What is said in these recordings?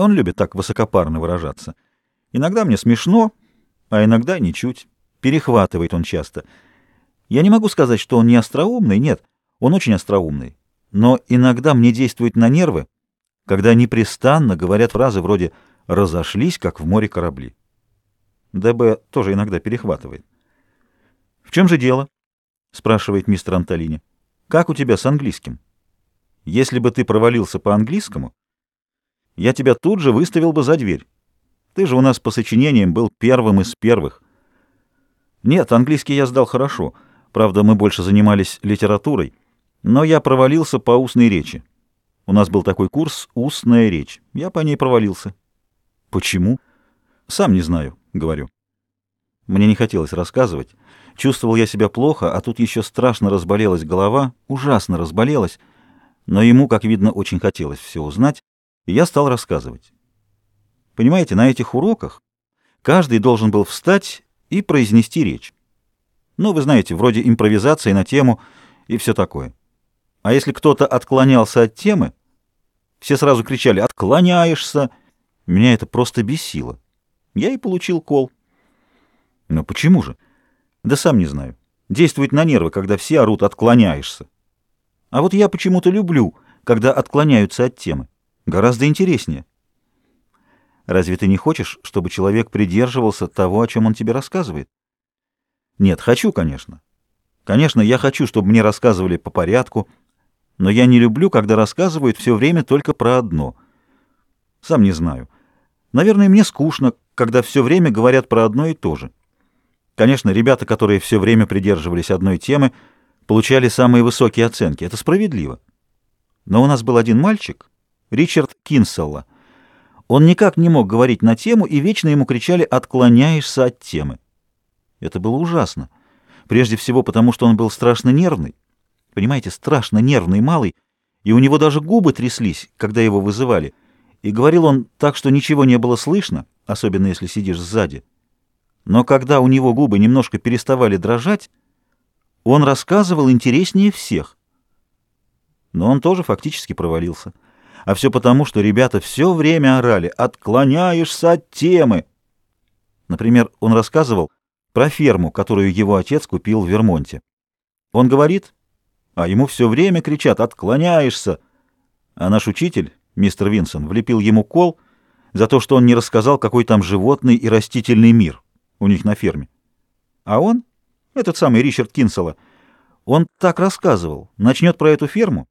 Он любит так высокопарно выражаться. Иногда мне смешно, а иногда ничуть. Перехватывает он часто. Я не могу сказать, что он не остроумный, нет, он очень остроумный. Но иногда мне действует на нервы, когда непрестанно говорят фразы вроде «разошлись, как в море корабли». ДБ тоже иногда перехватывает. «В чем же дело?» — спрашивает мистер Анталини. «Как у тебя с английским? Если бы ты провалился по английскому, я тебя тут же выставил бы за дверь. Ты же у нас по сочинениям был первым из первых». «Нет, английский я сдал хорошо. Правда, мы больше занимались литературой. Но я провалился по устной речи. У нас был такой курс «Устная речь». Я по ней провалился». «Почему?» «Сам не знаю», — говорю. Мне не хотелось рассказывать. Чувствовал я себя плохо, а тут еще страшно разболелась голова, ужасно разболелась. Но ему, как видно, очень хотелось все узнать, и я стал рассказывать. Понимаете, на этих уроках каждый должен был встать и произнести речь. Ну, вы знаете, вроде импровизации на тему и все такое. А если кто-то отклонялся от темы, все сразу кричали «отклоняешься!» Меня это просто бесило. Я и получил кол. Но почему же? Да сам не знаю. Действует на нервы, когда все орут «отклоняешься». А вот я почему-то люблю, когда отклоняются от темы. Гораздо интереснее. Разве ты не хочешь, чтобы человек придерживался того, о чем он тебе рассказывает? Нет, хочу, конечно. Конечно, я хочу, чтобы мне рассказывали по порядку, но я не люблю, когда рассказывают все время только про одно. Сам не знаю. Наверное, мне скучно, когда все время говорят про одно и то же. Конечно, ребята, которые все время придерживались одной темы, получали самые высокие оценки. Это справедливо. Но у нас был один мальчик, Ричард Кинселла. Он никак не мог говорить на тему, и вечно ему кричали «отклоняешься от темы». Это было ужасно. Прежде всего потому, что он был страшно нервный. Понимаете, страшно нервный малый, и у него даже губы тряслись, когда его вызывали. И говорил он так, что ничего не было слышно, особенно если сидишь сзади. Но когда у него губы немножко переставали дрожать, он рассказывал интереснее всех. Но он тоже фактически провалился. А все потому, что ребята все время орали «Отклоняешься от темы!». Например, он рассказывал про ферму, которую его отец купил в Вермонте. Он говорит, а ему все время кричат «отклоняешься». А наш учитель, мистер Винсон, влепил ему кол за то, что он не рассказал, какой там животный и растительный мир у них на ферме. А он, этот самый Ричард Кинсела, он так рассказывал, начнет про эту ферму,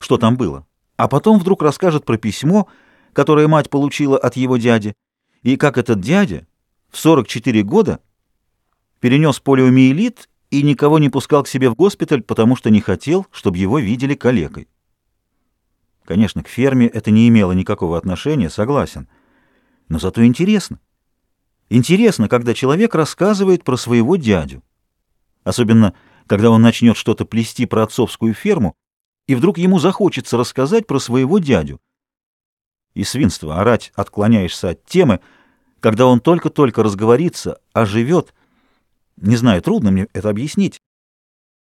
что там было, а потом вдруг расскажет про письмо, которое мать получила от его дяди, и как этот дядя в 44 года перенес полиомиелит и никого не пускал к себе в госпиталь, потому что не хотел, чтобы его видели калекой. Конечно, к ферме это не имело никакого отношения, согласен. Но зато интересно. Интересно, когда человек рассказывает про своего дядю. Особенно, когда он начнет что-то плести про отцовскую ферму, и вдруг ему захочется рассказать про своего дядю. И свинство, орать, отклоняешься от темы, когда он только-только разговорится, оживет, не знаю, трудно мне это объяснить.